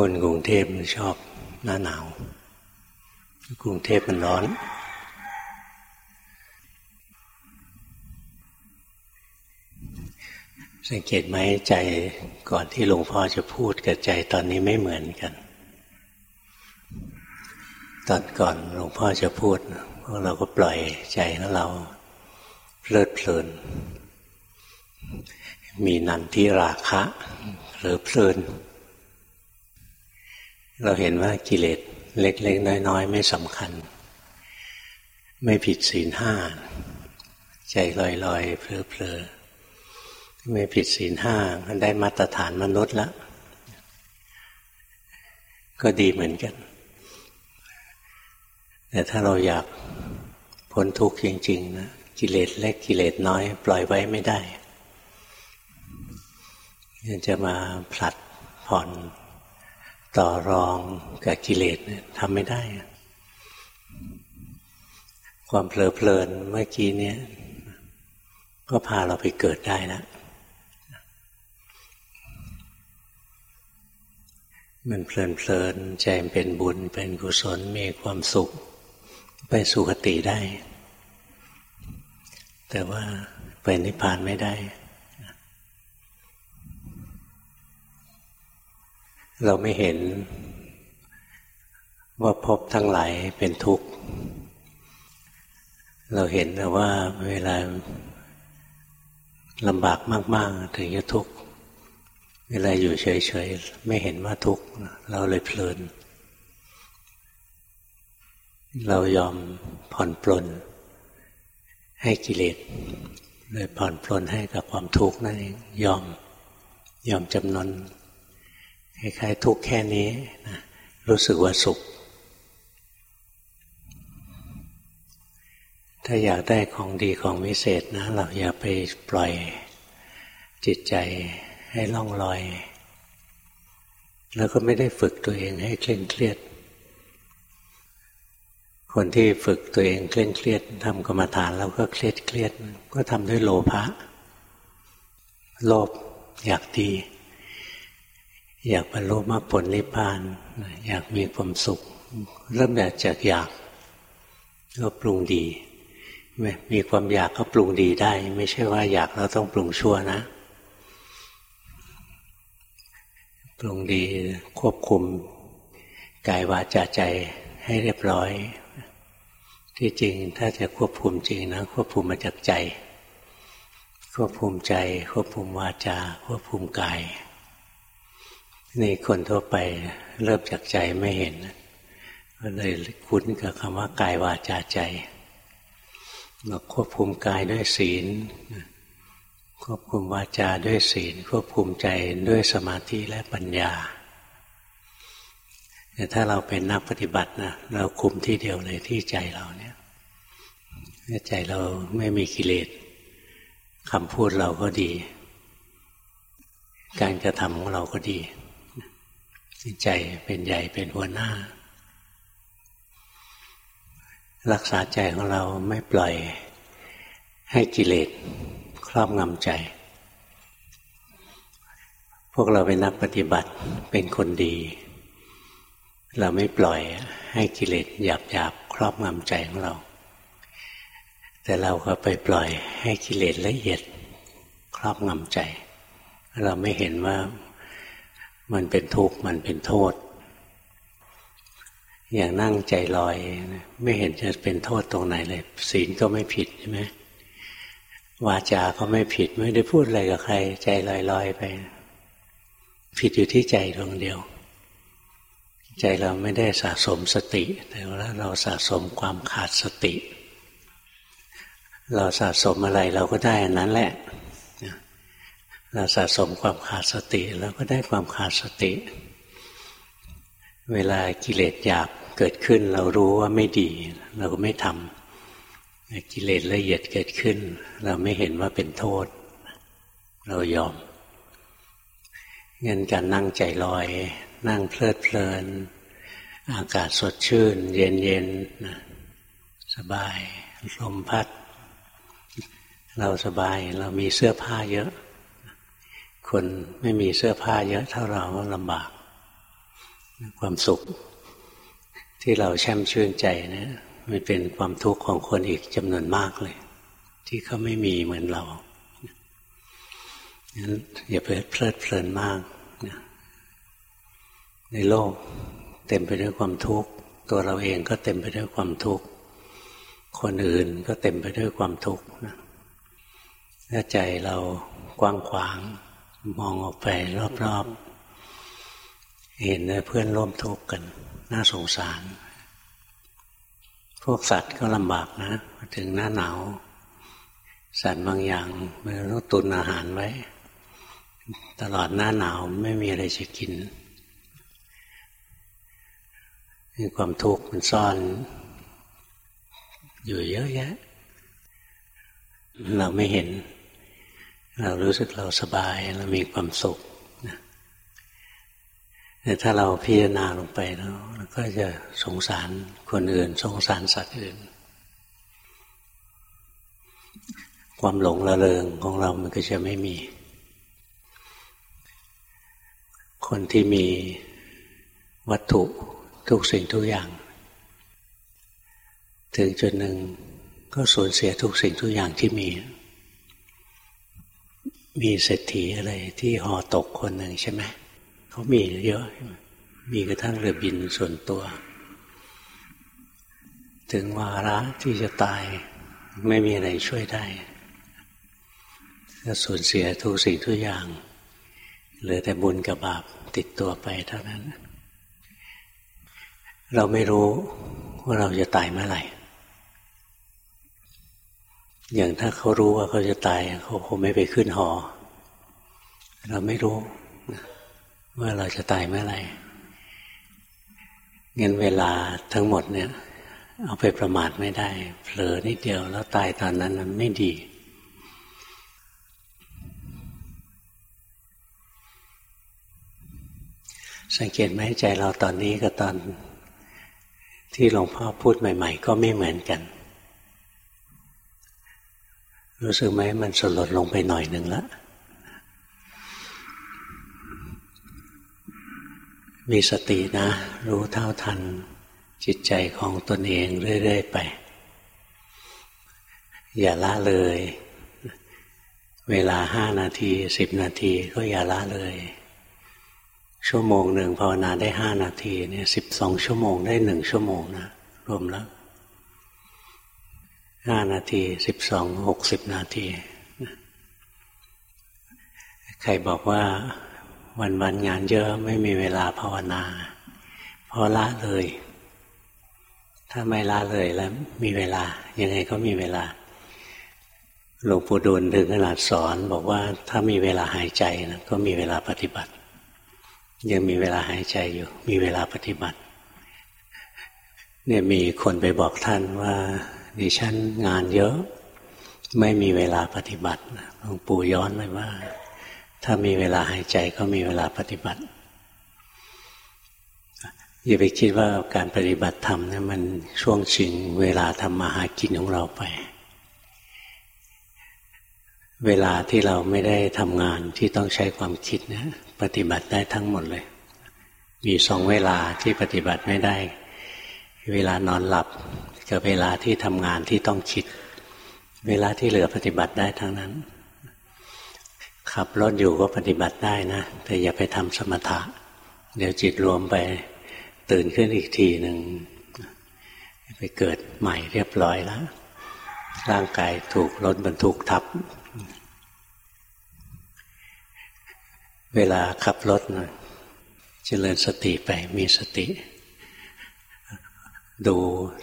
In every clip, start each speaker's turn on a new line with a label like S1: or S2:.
S1: คนกรุงเทพมันชอบหน้าหนาว กรุงเทพมันร้อน สังเกตไหมใจก่อนที่หลวงพ่อจะพูดกับใจตอนนี้ไม่เหมือนกัน ตอนก่อนหลวงพ่อจะพูดพวกเราก็ปล่อยใจของเราเพลิดเพลิน มีนันที่ราคะหรือเพลิน เราเห็นว่ากิเลสเล็ก ๆ น้อย ๆ ไม่สำคัญ ไม่ผิดศีลห้าใจลอยๆเพลอๆไม่ผิดศีลห้ามันได้มาตรฐานมนุษย์แล้วก็ดีเหมือนกัน แต่ถ้าเราอยากพ้นทุกข์จริง ๆ นะกิเลสเล็กกิเลสน้อย ปล่อยไว้ไม่ได้จะมาผลัดผ่อน ต่อรองกับกิเลสทำไม่ได้ ความเพลิดเพลินเมื่อกี้เนี่ยก็พาเราไปเกิดได้แล้วมันเพลินเพลินใจเป็นบุญเป็นกุศลมีความสุข ไปสุคติได้ แต่ว่าไปนิพพานไม่ได้ เราไม่เห็นว่าพบทั้งหลายเป็นทุกข์ เราเห็นแต่ว่าเวลาลำบากมาก ๆ ถึงจะทุกข์ เวลาอยู่เฉย ๆ ไม่เห็นว่าทุกข์ เราเลยเพลิน เรายอมผ่อนปลน ให้กิเลสเลยผ่อนปลนให้กับความทุกข์นั่นเองยอมยอมจำนน คล้ายๆทุกแค่นี้นะรู้สึกว่าสุข ถ้าอยากได้ของดีของวิเศษนะ เราอย่าไปปล่อยจิตใจให้ล่องลอย แล้วก็ไม่ได้ฝึกตัวเองให้เคร่งเครียด คนที่ฝึกตัวเองเคร่งเครียดทำกรรมฐานแล้วก็เครียดเครียดก็ทำด้วยโลภะโลภอยากดี อยากบรรลุมรรคผลนิพพาน อยากมีความสุข เริ่มจากอยากก็ปรุงดี มีความอยากก็ปรุงดีได้ ไม่ใช่ว่าอยากเราต้องปรุงชั่วนะ ปรุงดีควบคุมกายวาจาใจให้เรียบร้อย ที่จริงถ้าจะควบคุมจริงนะ ควบคุมมาจากใจ ควบคุมใจ ควบคุมวาจา ควบคุมกาย นี่คนทั่วไปเริ่มจากใจไม่เห็นก็เลยคุ้นกับคำว่ากายวาจาใจบอกควบคุมกายด้วยศีล ควบคุมวาจาด้วยศีล ควบคุมใจด้วยสมาธิและปัญญาแต่ถ้าเราเป็นนักปฏิบัตินะเราคุมที่เดียวเลยที่ใจเราเนี่ยใจเราไม่มีกิเลสคำพูดเราก็ดี การกระทำของเราก็ดี ใจเป็นใหญ่เป็นหัวหน้า รักษาใจของเราไม่ปล่อยให้กิเลสครอบงำใจ พวกเราเป็นนักปฏิบัติเป็นคนดี เราไม่ปล่อยให้กิเลสหยาบหยาบครอบงำใจของเรา แต่เราก็ไปปล่อยให้กิเลสละเอียดครอบงำใจ เราไม่เห็นว่า มันเป็นทุกข์มันเป็นโทษ อย่างนั่งใจลอย ไม่เห็นจะเป็นโทษตรงไหนเลย ศีลก็ไม่ผิดใช่ไหมวาจาก็ไม่ผิดไม่ได้พูดอะไรกับใคร ใจลอยลอยไป ผิดอยู่ที่ใจดวงเดียว ใจเราไม่ได้สะสมสติ แต่ว่าเราสะสมความขาดสติ เราสะสมอะไรเราก็ได้อันนั้นแหละ เราสะสมความขาดสติเราก็ได้ความขาดสติ เวลากิเลสหยาบเกิดขึ้น เรารู้ว่าไม่ดี เราก็ไม่ทำกิเลสละเอียดเกิดขึ้น เราไม่เห็นว่าเป็นโทษ เรายอมเงินการนั่งใจลอย นั่งเพลิดเพลิน อากาศสดชื่น เย็นเย็นสบายลมพัด เราสบายเรามีเสื้อผ้าเยอะ คนไม่มีเสื้อผ้าเยอะเท่าเราก็ลำบาก ความสุข ที่เราแช่มชื่นใจนะมันเป็นความทุกข์ของคนอีกจำนวนมากเลย ที่เขาไม่มีเหมือนเรางั้นอย่าไปเพลิดเพลินมากนะในโลกเต็มไปด้วยความทุกข์ ตัวเราเองก็เต็มไปด้วยความทุกข์ คนอื่นก็เต็มไปด้วยความทุกข์นะถ้าใจเรากว้างขวาง มองออกไปรอบๆ เห็นเพื่อนร่วมทุกข์กัน น่าสงสาร พวกสัตว์ก็ลำบากนะ ถึงหน้าหนาว สัตว์บางอย่างมันต้องตุนอาหารไว้ ตลอดหน้าหนาวไม่มีอะไรจะกินมีความทุกข์มันซ่อน อยู่เยอะแยะ เราไม่เห็น เรารู้สึกเราสบายเรามีความสุขแต่ถ้าเราพิจารณาลงไปแล้วเราก็จะสงสารคนอื่น สงสารสัตว์อื่น ความหลงระเริงของเรามันก็จะไม่มี คนที่มีวัตถุทุกสิ่งทุกอย่าง ถึงจุดหนึ่งก็สูญเสียทุกสิ่งทุกอย่างที่มี มีเศรษฐีอะไรที่หอตกคนหนึ่งใช่ไหมเขามีเยอะ มีกระทั่งเรือบินส่วนตัว ถึงวาระที่จะตายไม่มีอะไรช่วยได้ก็สูญเสียทุกสิ่งทุกอย่างเหลือแต่บุญกับบาปติดตัวไปเท่านั้น เราไม่รู้ว่าเราจะตายเมื่อไหร่ อย่างถ้าเขารู้ว่าเขาจะตายเขาคงไม่ไปขึ้นหอ เราไม่รู้ว่าเราจะตายเมื่อไหร่เงินเวลาทั้งหมดเนี่ย เอาไปประมาทไม่ได้ เผลอนิดเดียวแล้วตายตอนนั้นมันไม่ดี สังเกตไหมใจเราตอนนี้กับตอนที่หลวงพ่อพูดใหม่ ๆ ก็ไม่เหมือนกัน รู้สึกไหมมันสลดลงไปหน่อยหนึ่งละมีสตินะ รู้เท่าทันจิตใจของตนเองเรื่อย ๆ ไป อย่าละเลย เวลาห้านาทีสิบนาทีก็อย่าละเลย ชั่วโมงหนึ่งภาวนาได้ห้านาทีเนี่ยสิบสองชั่วโมงได้หนึ่งชั่วโมงนะรวมแล้ว ห้านาทีสิบสองหกสิบนาที ใครบอกว่าวันวันงานเยอะไม่มีเวลาภาวนาเพราะละเลย ถ้าไม่ละเลยแล้วมีเวลา ยังไงก็มีเวลาหลวงปู่ดูลถึงขนาดสอนบอกว่าถ้ามีเวลาหายใจนะก็มีเวลาปฏิบัติ ยังมีเวลาหายใจอยู่ มีเวลาปฏิบัติเนี่ยมีคนไปบอกท่านว่า ดิฉันงานเยอะ ไม่มีเวลาปฏิบัติหลวงปู่ย้อนเลยว่า ถ้ามีเวลาหายใจก็มีเวลาปฏิบัติอย่าไปคิดว่าการปฏิบัติธรรมนี่มันช่วงชิงเวลาทำมาหากินของเราไป เวลาที่เราไม่ได้ทำงานที่ต้องใช้ความคิดนะปฏิบัติได้ทั้งหมดเลย มีสองเวลาที่ปฏิบัติไม่ได้ เวลานอนหลับ กับเวลาที่ทำงานที่ต้องคิด เวลาที่เหลือปฏิบัติได้ทั้งนั้น ขับรถอยู่ก็ปฏิบัติได้นะ แต่อย่าไปทำสมถะ เดี๋ยวจิตรวมไปตื่นขึ้นอีกทีหนึ่งไปเกิดใหม่เรียบร้อยแล้ว ร่างกายถูกรถบรรทุกทับ เวลาขับรถนะเจริญสติไปมีสติ ดู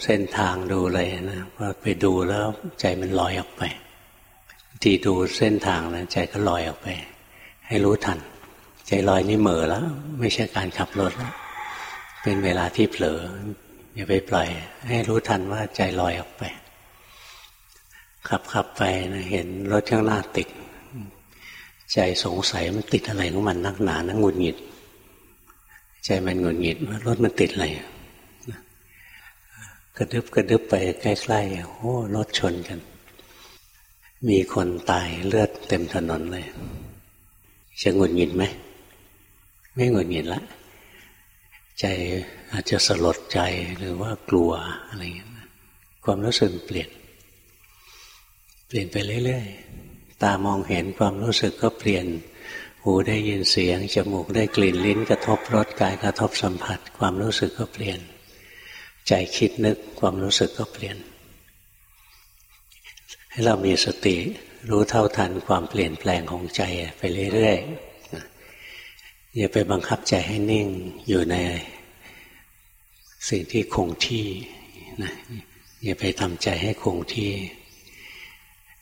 S1: เส้นทางดูอะไรนะพอไปดูแล้วใจมันลอยออกไปที่ดูเส้นทางนะใจก็ลอยออกไป ให้รู้ทัน ใจลอยนี่เหม่อแล้ว ไม่ใช่การขับรถแล้วเป็นเวลาที่เผลออย่าไปปล่อย ให้รู้ทันว่าใจลอยออกไป ขับขับไปนะเห็นรถข้างหน้าติด ใจสงสัยมันติดอะไรของมันนักหนานะงุดหงิด ใจมันหงุดหงิดว่ารถมันติดอะไร กระดึบกระดึบไปใกล้ๆ โอ้รถชนกัน มีคนตายเลือดเต็มถนนเลยจะงุดหงิดไหม ไม่งุดหงิดละ ใจอาจจะสลดใจหรือว่ากลัวอะไรอย่างนี้ความรู้สึกเปลี่ยน เปลี่ยนไปเรื่อยๆ ตามองเห็นความรู้สึกก็เปลี่ยน หูได้ยินเสียง จมูกได้กลิ่นลิ้นกระทบรสกายกระทบสัมผัส ความรู้สึกก็เปลี่ยน ใจคิดนึกความรู้สึกก็เปลี่ยน ให้เรามีสติรู้เท่าทันความเปลี่ยนแปลงของใจไปเรื่อยๆอย่าไปบังคับใจให้นิ่งอยู่ในสิ่งที่คงที่นะอย่าไปทำใจให้คงที่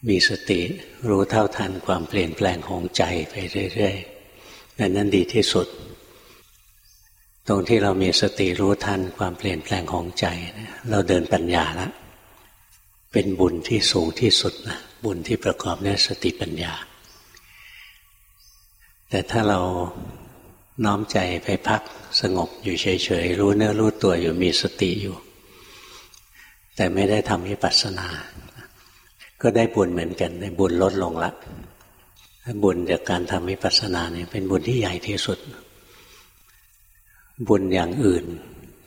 S1: มีสติรู้เท่าทันความเปลี่ยนแปลงของใจไปเรื่อยๆนั่นนั่นดีที่สุด ตรงที่เรามีสติรู้ทันความเปลี่ยนแปลงของใจ เราเดินปัญญาละเป็นบุญที่สูงที่สุดนะบุญที่ประกอบด้วยสติปัญญา แต่ถ้าเราน้อมใจไปพักสงบอยู่เฉยๆ รู้เนื้อรู้ตัวอยู่มีสติอยู่ แต่ไม่ได้ทำวิปัสสนา ก็ได้บุญเหมือนกันได้บุญลดลงละบุญจากการทำวิปัสสนาเนี่ยเป็นบุญที่ใหญ่ที่สุด บุญอย่างอื่น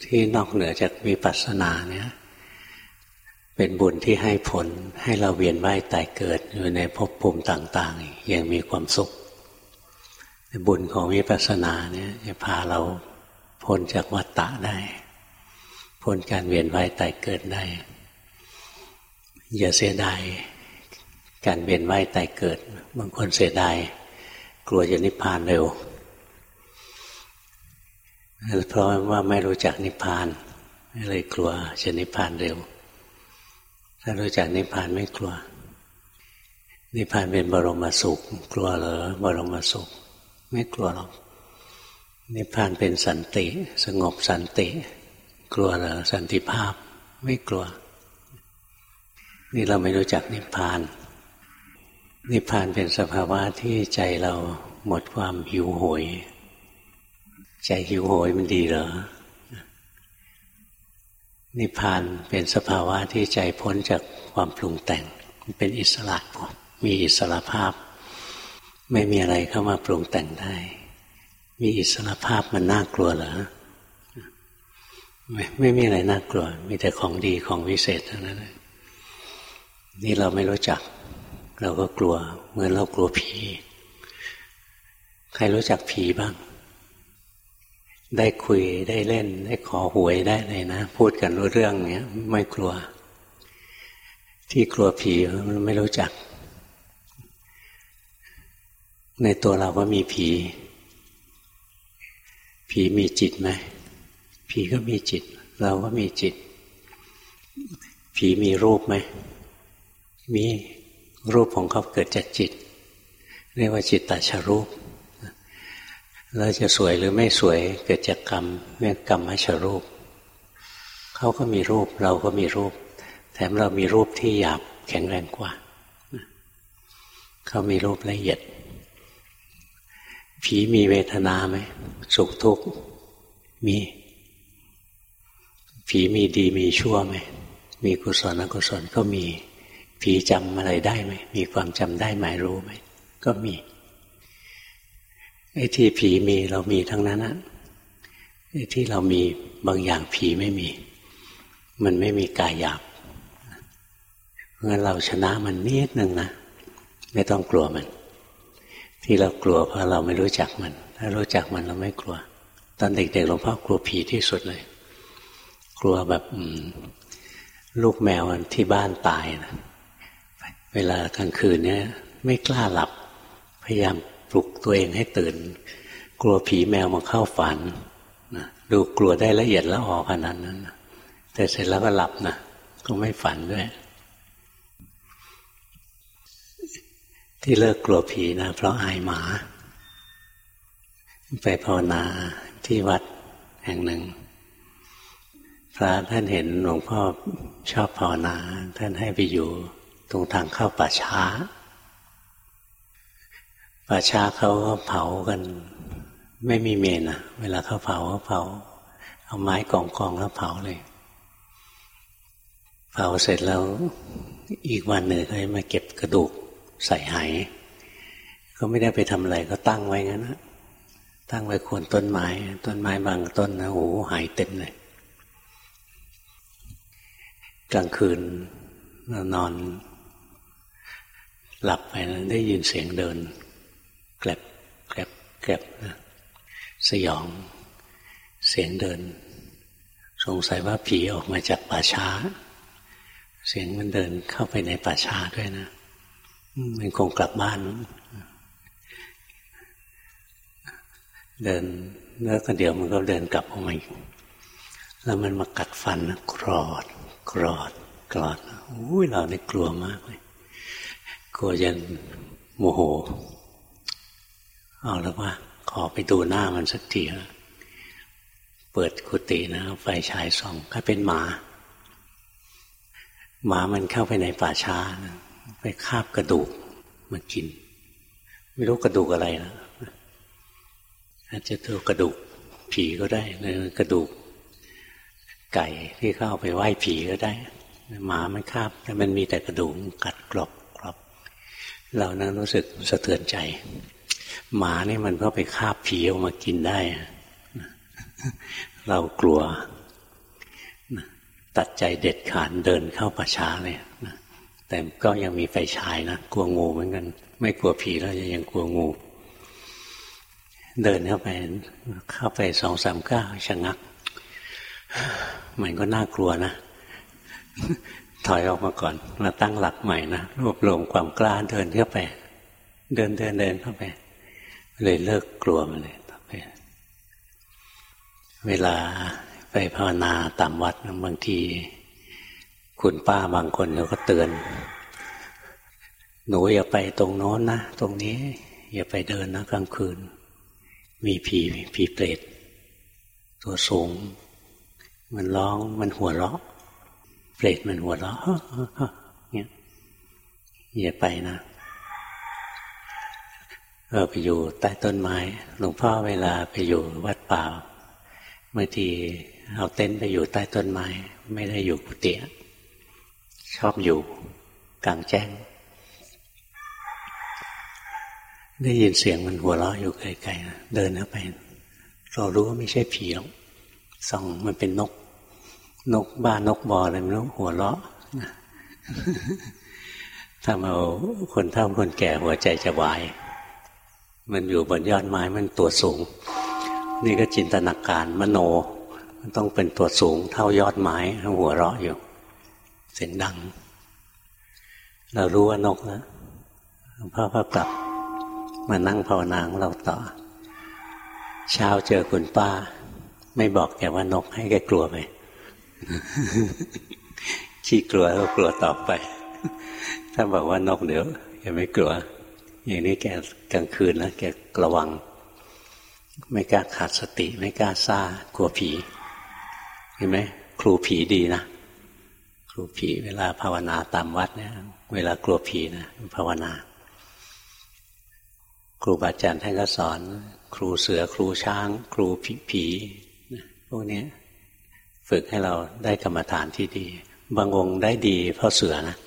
S1: ที่นอกเหนือจากวิปัสสนาเนี่ยเป็นบุญที่ให้ผลให้เราเวียนว่ายตายเกิดอยู่ในภพภูมิต่างๆอย่างมีความสุข บุญของวิปัสสนาเนี่ยจะพาเราพ้นจากวัฏฏะได้พ้นการเวียนว่ายตายเกิดได้ อย่าเสียดายการเวียนว่ายตายเกิด บางคนเสียดายกลัวจะนิพพานเร็ว เพราะว่าไม่รู้จักนิพพานเลยกลัวจะนิพพานเร็ว ถ้ารู้จักนิพพานไม่กลัว นิพพานเป็นบรมสุข กลัวเหรอบรมสุข ไม่กลัวหรอกนิพพานเป็นสันติ สงบสันติ กลัวเหรอสันติภาพ ไม่กลัว นี่เราไม่รู้จักนิพพาน นิพพานเป็นสภาวะที่ใจเราหมดความหิวโหย ใจหิวโหยมันดีเหรอ นิพพานเป็นสภาวะที่ใจพ้นจากความปรุงแต่งเป็นอิสระมีอิสระภาพ ไม่มีอะไรเข้ามาปรุงแต่งได้ มีอิสระภาพมันน่ากลัวเหรอไม่ไม่มีอะไรน่ากลัว มีแต่ของดีของวิเศษทั้งนั้นนี่เราไม่รู้จัก เราก็กลัว เหมือนเรากลัวผี ใครรู้จักผีบ้าง ได้คุยได้เล่น ได้ขอหวยได้เลยนะ พูดกันรู้เรื่องเนี้ยไม่กลัว ที่กลัวผีมันไม่รู้จัก ในตัวเราก็มีผี ผีมีจิตไหมผีก็มีจิต เราก็มีจิต ผีมีรูปไหมมีรูปของเขาเกิดจากจิต เรียกว่าจิตตชรูป เราจะสวยหรือไม่สวยเกิดจากกรรมเรียกกรรมมชรูป เขาก็มีรูปเราก็มีรูป แถมเรามีรูปที่หยาบแข็งแรงกว่า เขามีรูปละเอียด ผีมีเวทนาไหมสุขทุกข์มี ผีมีดีมีชั่วไหมมีกุศลอกุศลก็มี ผีจำอะไรได้ไหมมีความจำได้หมายรู้ไหมก็มี ไอ้ที่ผีมีเรามีทั้งนั้นอะไอ้ที่เรามีบางอย่างผีไม่มี มันไม่มีกายหยาบงั้นเราชนะมันนิดนึงนะ ไม่ต้องกลัวมัน ที่เรากลัวเพราะเราไม่รู้จักมัน ถ้ารู้จักมันเราไม่กลัว ตอนเด็กๆหลวงพ่อกลัวผีที่สุดเลย กลัวแบบลูกแมวที่บ้านตายนะเวลากลางคืนเนี่ย ไม่กล้าหลับ พยายาม ปลุกตัวเองให้ตื่น กลัวผีแมวมาเข้าฝันนะดูกลัวได้ละเอียดแล้วออกขนาดนั้นนะแต่เสร็จแล้วก็หลับนะก็ไม่ฝันด้วย ที่เลิกกลัวผีนะเพราะอายหมา ไปภาวนาที่วัดแห่งหนึ่ง พระท่านเห็นหลวงพ่อชอบภาวนา ท่านให้ไปอยู่ตรงทางเข้าป่าช้า ป่าช้าเขาก็เผากัน ไม่มีเมนอะเวลาเขาเผาเขาเผา เอาไม้กองกองแล้วเผาเลย เผาเสร็จแล้วอีกวันหนึ่งเขามาเก็บกระดูกใส่ไหก็ไม่ได้ไปทำอะไรก็ตั้งไว้งั้นนะตั้งไว้โคนต้นไม้ ต้นไม้บางต้นนะโอ้หายเต็มเลย กลางคืนนอน หลับไปนะได้ยินเสียงเดิน แกลบแกลบแกลบนะสยอง เสียงเดิน สงสัยว่าผีออกมาจากป่าช้า เสียงมันเดินเข้าไปในป่าช้าด้วยนะมันคงกลับบ้าน เดินแล้วก็เดี๋ยวมันก็เดินกลับออกมาอีกแล้วมันมากัดฟันกรอด กรอด กรอดอุ้ยเราเนี่กลัวมากเลยกลัวจนโมโห เอาแล้วว่า ขอไปดูหน้ามันสักทีนะเปิดกุฏินะไฟฉายส่องก็เป็นหมา หมามันเข้าไปในป่าช้านะไปคาบกระดูกมากิน ไม่รู้กระดูกอะไรนะอาจจะตัวกระดูกผีก็ได้หรือกระดูกไก่ที่เข้าไปไหว้ผีก็ได้ หมามันคาบแต่มันมีแต่กระดูกกัดกรอบกรอบเรานั้นรู้สึกสะเทือนใจ หมานี่มันก็ไปคาบผีออกมากินได้ เรากลัว ตัดใจเด็ดขาดเดินเข้าป่าช้าเลยแต่ก็ยังมีไฟฉายนะกลัวงูเหมือนกัน ไม่กลัวผีแล้วยังกลัวงู เดินเข้าไป เข้าไปสองสามก้าวชะงัก มันก็น่ากลัวนะถอยออกมาก่อนมาตั้งหลักใหม่นะรวบรวมความกล้าเดินเข้าไป เดินเดินเดินเข้าไป เลยเลิกกลัวมันเลยต่อไป เวลาไปภาวนาตามวัดบางที คุณป้าบางคนเขาก็เตือน หนูอย่าไปตรงโน้นนะ ตรงนี้ อย่าไปเดินนะกลางคืน มีผีผีเปรตตัวสูง มันร้องมันหัวเราะเปรตมันหัวเราะเนี่ยอย่าไปนะ เออไปอยู่ใต้ต้นไม้ หลวงพ่อเวลาไปอยู่วัดป่าบางทีเอาเต็นท์ไปอยู่ใต้ต้นไม้ ไม่ได้อยู่กุฏิชอบอยู่กลางแจ้ง ได้ยินเสียงมันหัวเราะอยู่ไกลๆเดินเข้าไป เรารู้ว่าไม่ใช่ผีหรอกส่องมันเป็นนก นกบ้านกบออะไรไม่รู้หัวเราะถ้าเอาคนเฒ่าคนแก่หัวใจจะวาย มันอยู่บนยอดไม้มันตัวสูง นี่ก็จินตนาการมโน มันต้องเป็นตัวสูงเท่ายอดไม้หัวเราะอยู่ เสียงดัง เรารู้ว่านกแล้วพ่อพ่อกลับมานั่งภาวนาของเราต่อ เช้าเจอคุณป้า ไม่บอกแกว่านกให้แกกลัวไปขี้กลัวก็กลัวต่อไป ถ้าบอกว่านกเดี๋ยวแกไม่กลัว อย่างนี้แกกลางคืนแล้วแกระวัง ไม่กล้าขาดสติ ไม่กล้าซ่ากลัวผี เห็นไหมครูผีดีนะครูผีเวลาภาวนาตามวัดเนี่ย เวลากลัวผีนะภาวนา ครูบาอาจารย์ท่านก็สอน ครูเสือครูช้าง ครูผีผีพวกนี้ฝึกให้เราได้กรรมฐานที่ดี บางองค์ได้ดีเพราะเสือนะ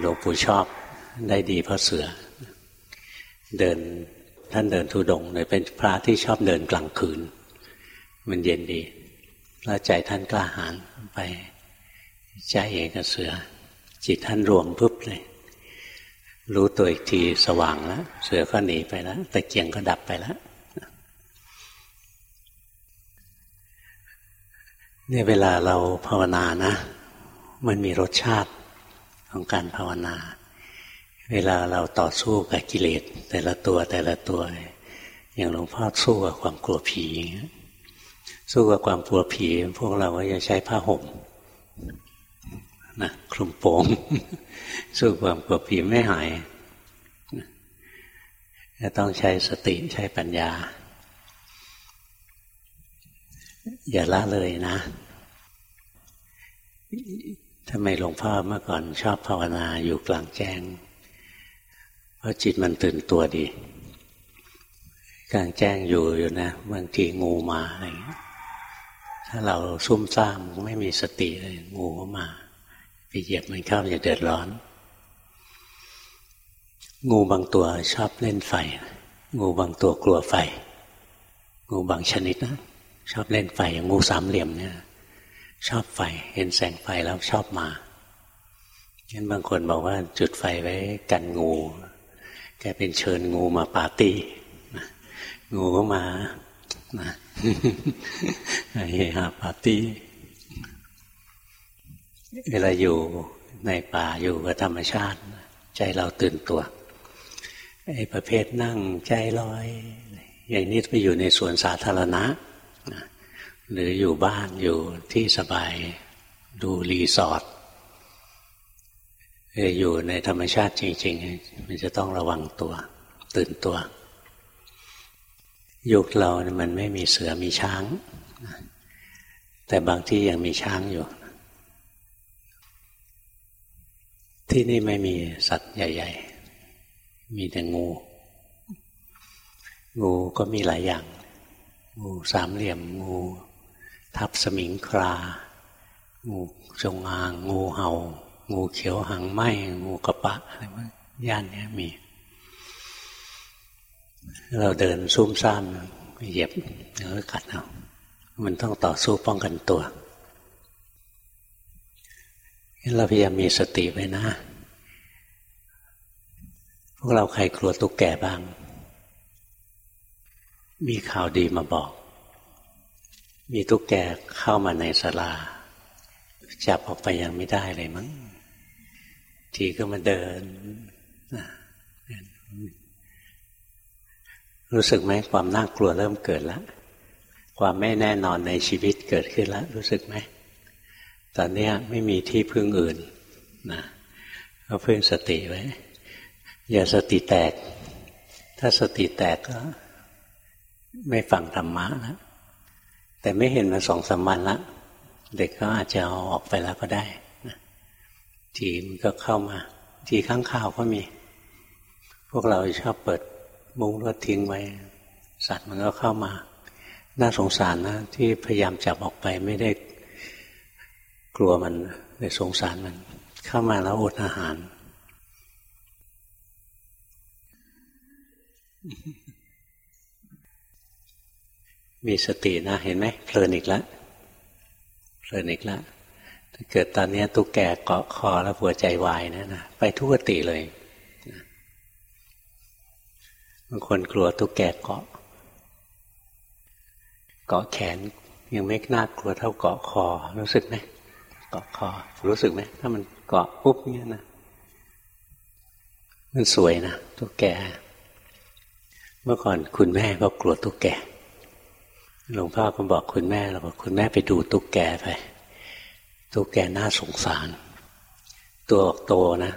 S1: หลวงปู่ชอบได้ดีเพราะเสือ เดินท่านเดินทุดงเลยเป็นพระที่ชอบเดินกลางคืน มันเย็นดีแล้วใจท่านกล้าหาญไปใจเอกเสือ จิตท่านรวมปุ๊บเลย รู้ตัวอีกทีสว่างแล้วเสือก็หนีไปแล้วตะเกียงก็ดับไปแล้วเนี่ยเวลาเราภาวนานะ มันมีรสชาติของการภาวนา เวลาเราต่อสู้กับกิเลสแต่ละตัวแต่ละตัว อย่างหลวงพ่อสู้กับความกลัวผีสู้กับความกลัวผี พวกเราก็จะใช้ผ้าห่มนะคลุมโปงสู้ความกลัวผีไม่หายจะต้องใช้สติใช้ปัญญา อย่าละเลยนะทำไมหลวงพ่อเมื่อก่อนชอบภาวนาอยู่กลางแจ้ง เพราะจิตมันตื่นตัวดีกลางแจ้งอยู่อยู่นะบางทีงูมาอะไรถ้าเราซุ่มซ่ามไม่มีสติเลยงูก็มา ไปเหยียบมันเข้าจะเดือดร้อน งูบางตัวชอบเล่นไฟ งูบางตัวกลัวไฟ งูบางชนิดนะชอบเล่นไฟอย่างงูสามเหลี่ยมเนี่ย ชอบไฟ เห็นแสงไฟแล้วชอบมางั้นบางคนบอกว่าจุดไฟไว้กันงู แกเป็นเชิญงูมาปาร์ตี้งูก็มาเฮฮาปาร์ตี้เวลาอยู่ในป่าอยู่กับธรรมชาติ ใจเราตื่นตัวไอ้ประเภทนั่งใจลอย อย่างนี้ไปอยู่ในสวนสาธารณะ หรืออยู่บ้านอยู่ที่สบายดูรีสอร์ท อยู่ในธรรมชาติจริง ๆ มันจะต้องระวังตัว ตื่นตัว ยุคเรามันไม่มีเสือมีช้าง แต่บางที่ยังมีช้างอยู่ ที่นี่ไม่มีสัตว์ใหญ่ ๆ มีแต่งู งูก็มีหลายอย่าง งูสามเหลี่ยม งู ทับสมิงครา งูจงอาง งูเห่า งูเขียวหางไหมงูกระปะอะไรพวกย่านนี้มี เราเดินซุ่มซ่ามเหยียบแล้วกัดเอามันต้องต่อสู้ป้องกันตัวเราพยายามมีสติไว้นะ พวกเราใครกลัวตุ๊กแกบ้าง มีข่าวดีมาบอก มีตุ๊กแกเข้ามาในศาลาจับออกไปยังไม่ได้เลยมั้ง ทีก็มาเดิน รู้สึกไหมความน่ากลัวเริ่มเกิดแล้ว ความไม่แน่นอนในชีวิตเกิดขึ้นแล้ว รู้สึกไหม ตอนนี้ไม่มีที่พึ่งอื่นนะก็พึ่งสติไว้ อย่าสติแตก ถ้าสติแตกก็ ไม่ฟังธรรมะแล้วแต่ไม่เห็นมาสองสามวันละเด็กก็อาจจะเอาออกไปแล้วก็ได้ ทีมันก็เข้ามา ทีข้างข่าวก็มี พวกเราชอบเปิดมุ้งรถทิ้งไว้ สัตว์มันก็เข้ามา น่าสงสารนะ ที่พยายามจับออกไปไม่ได้กลัวมันเลยสงสารมัน เข้ามาแล้วอดอาหาร มีสตินะ เห็นไหมเพลินอีกแล้วเพลินอีกแล้ว เกิดตอนนี้ตุ๊กแกเกาะคอแล้วหัวใจวายนะนะไปทุกติเลยบางคนกลัวตุ๊กแกเกาะ เกาะแขนยังไม่น่ากลัวเท่าเกาะคอ รู้สึกไหมเกาะคอ รู้สึกไหมถ้ามันเกาะปุ๊บเนี่ยนะมันสวยนะตุ๊กแก เมื่อก่อนคุณแม่ก็กลัวตุ๊กแกหลวงพ่อก็บอกคุณแม่เราบอกคุณแม่ไปดูตุ๊กแกไป ตัวแกน่าสงสาร ตัวออกโตนะ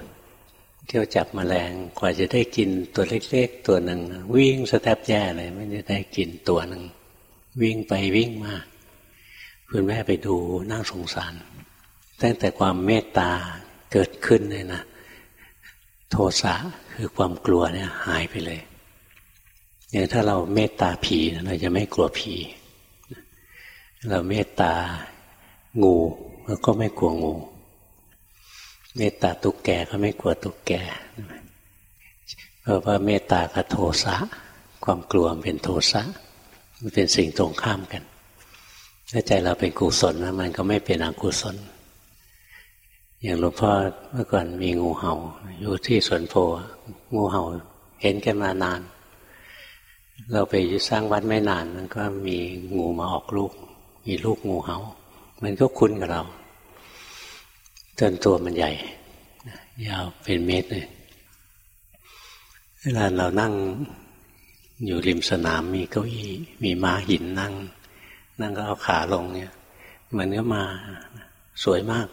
S1: เที่ยวจับมแมลงกว่าจะได้กินตัวเล็กๆตัวหนึ่งวิ่งสแทบแย่เลยไม่ได้กินตัวหนึ่งวิ่งไปวิ่งมาคุณแม่ไปดูน่าสงสาร ตั้งแต่ความเมตตาเกิดขึ้นเลยนะโทสะคือความกลัวเนี่ยหายไปเลยอย่างถ้าเราเมตตาผีเราจะไม่กลัวผี เราเมตตางู มันก็ไม่กลัวงูเมตตาตุกแกก็ไม่กลัวตุกแกเพราะว่าเมตตากับโทสะความกลัวเป็นโทสะมันเป็นสิ่งตรงข้ามกันถ้าใจเราเป็นกุศลนะมันก็ไม่เป็นอกุศล อย่างหลวงพ่อเมื่อก่อนมีงูเห่า อยู่ที่สวนโพงูเห่าเห็นกันมานาน เราไปสร้างวัดไม่นานมันก็มีงูมาออกลูก มีลูกงูเห่า มันก็คุ้นกับเรา จนตัวมันใหญ่ ยาวเป็นเมตรเลยเวลาเรานั่งอยู่ริมสนามมีเก้าอี้ มีม้าหินนั่ง นั่งก็เอาขาลงเนี่ย มันก็มาสวยมาก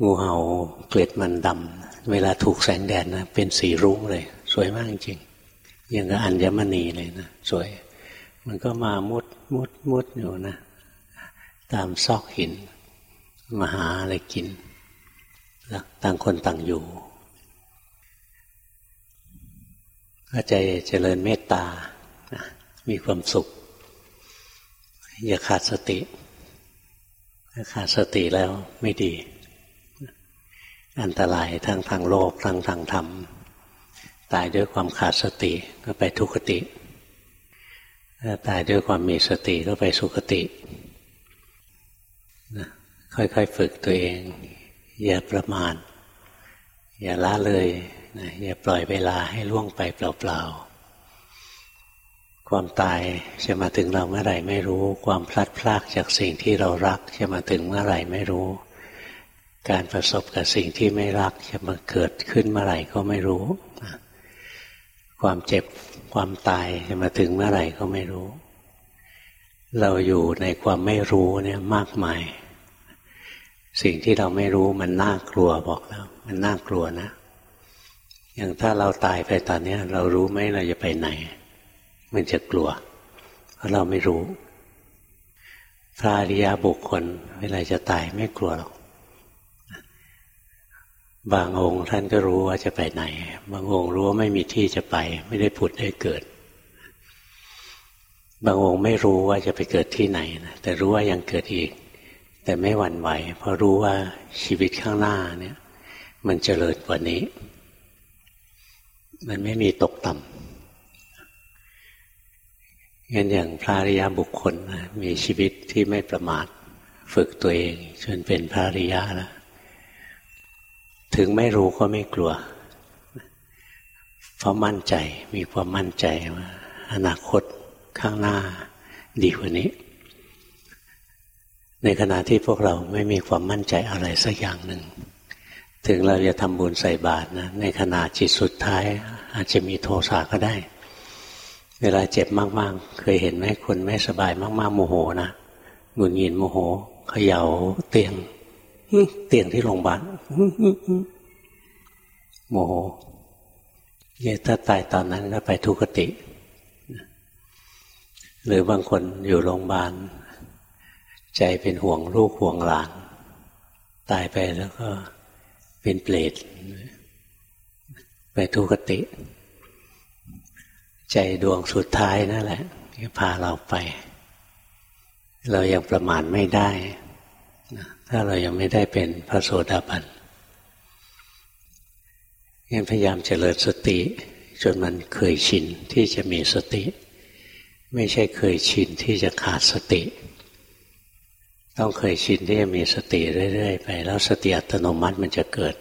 S1: งูเห่าเกล็ดมันดำเวลาถูกแสงแดดนะเป็นสีรุ้งเลย สวยมากจริงอย่างกับอัญมณีเลยนะสวย มันก็มามุดมุดมุดอยู่นะ ตามซอกหิน มาหาอะไรกินต่างคนต่างอยู่ก็ใจเจริญเมตตา มีความสุข อย่าขาดสติ ถ้าขาดสติแล้วไม่ดี อันตรายทั้งทางโลกทั้งทางธรรม ตายด้วยความขาดสติก็ไปทุกขติ ถ้าตายด้วยความมีสติก็ไปสุคติ ค่อยๆฝึกตัวเอง อย่าประมาทอย่าละเลยนะอย่าปล่อยเวลาให้ล่วงไปเปล่าๆ ความตายจะมาถึงเราเมื่อไหร่ไม่รู้ ความพลัดพรากจากสิ่งที่เรารักจะมาถึงเมื่อไหร่ไม่รู้ การประสบกับสิ่งที่ไม่รักจะมาเกิดขึ้นเมื่อไหร่ก็ไม่รู้ ความเจ็บความตายจะมาถึงเมื่อไหร่ก็ไม่รู้ เราอยู่ในความไม่รู้เนี่ยมากมาย สิ่งที่เราไม่รู้มันน่ากลัวบอกแล้ว มันน่ากลัวนะ อย่างถ้าเราตายไปตอนนี้เรารู้ไหมเราจะไปไหน มันจะกลัว เพราะเราไม่รู้ พระอริยบุคคล เวลาจะตายไม่กลัวหรอก บางองค์ท่านก็รู้ว่าจะไปไหน บางองค์รู้ว่าไม่มีที่จะไป ไม่ได้ผุดได้เกิด บางองค์ไม่รู้ว่าจะไปเกิดที่ไหนนะแต่รู้ว่ายังเกิดอีก แต่ไม่หวั่นไหว เพราะรู้ว่าชีวิตข้างหน้าเนี่ย มันเจริญกว่านี้ มันไม่มีตกต่ำงั้นอย่างพระริยาบุคคลนะมีชีวิตที่ไม่ประมาท ฝึกตัวเองจนเป็นพระริยาแล้วถึงไม่รู้ก็ไม่กลัว เพราะมั่นใจมีความมั่นใจว่าอนาคตข้างหน้าดีกว่านี้ ในขณะที่พวกเราไม่มีความมั่นใจอะไรสักอย่างหนึ่ง ถึงเราจะทำบุญใส่บาตรนะ ในขณะจิตสุดท้าย อาจจะมีโทสะก็ได้ เวลาเจ็บมากๆ เคยเห็นไหมคนไม่สบายมากๆโมโหนะหงุดหงิดโมโหเขย่าเตียงเตียงที่โรงพยาบาลโมโหเนี่ยถ้าตายตอนนั้นก็ไปทุคติ หรือบางคนอยู่โรงพยาบาล ใจเป็นห่วงลูกห่วงหลาน ตายไปแล้วก็เป็นเปรตไปทุกติ ใจดวงสุดท้ายนั่นแหละที่พาเราไป เรายังประมาณไม่ได้ ถ้าเรายังไม่ได้เป็นพระโสดาบันยังพยายามเจริญสติจนมันเคยชินที่จะมีสติ ไม่ใช่เคยชินที่จะขาดสติ ต้องเคยชินที่จะมีสติเรื่อยๆไป แล้วสติอัตโนมัติมันจะเกิด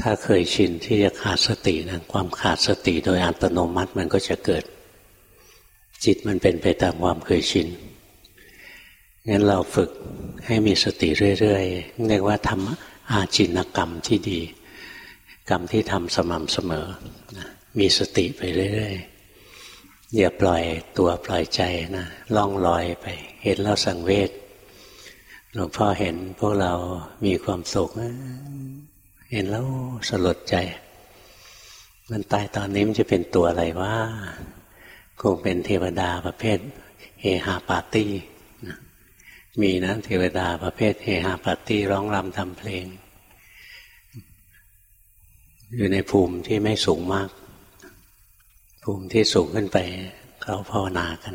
S1: ถ้าเคยชินที่จะขาดสตินะความขาดสติโดยอัตโนมัติมันก็จะเกิด จิตมันเป็นไปตามความเคยชินงั้นเราฝึกให้มีสติเรื่อยๆเรียกว่าทำอาจินกรรมที่ดี กรรมที่ทำสม่ำเสมอมีสติไปเรื่อยๆอย่าปล่อยตัวปล่อยใจนะล่องลอยไป เห็นแล้วสังเวช หลวงพ่อเห็นพวกเรามีความสุขเห็นแล้วสลดใจ มันตายตอนนี้มันจะเป็นตัวอะไรว่าคงเป็นเทวดาประเภทเฮฮาปาร์ตี้มีนะเทวดาประเภทเฮฮาปาร์ตี้ร้องรำทำเพลง อยู่ในภูมิที่ไม่สูงมาก ภูมิที่สูงขึ้นไปเขาภาวนากัน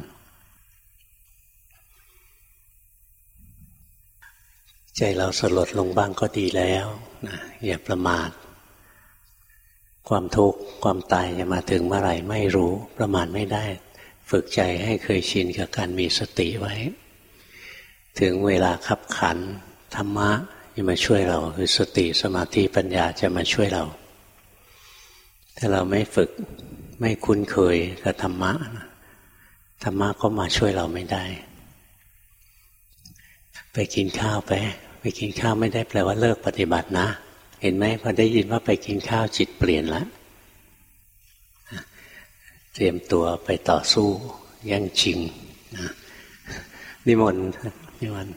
S1: ใจเราสลดลงบ้างก็ดีแล้วนะอย่าประมาท ความทุกข์ความตายจะมาถึงเมื่อไหร่ไม่รู้ประมาทไม่ได้ ฝึกใจให้เคยชินกับการมีสติไว้ ถึงเวลาขับขันธรรมะจะมาช่วยเรา คือสติสมาธิปัญญาจะมาช่วยเรา ถ้าเราไม่ฝึกไม่คุ้นเคยกับธรรมะธรรมะก็มาช่วยเราไม่ได้ ไปกินข้าวไป ไปกินข้าวไม่ได้แปลว่าเลิกปฏิบัตินะ เห็นไหมพอได้ยินว่าไปกินข้าวจิตเปลี่ยนแล้วเตรียมตัวไปต่อสู้ยังชิงนะนิมนต์นิมนต์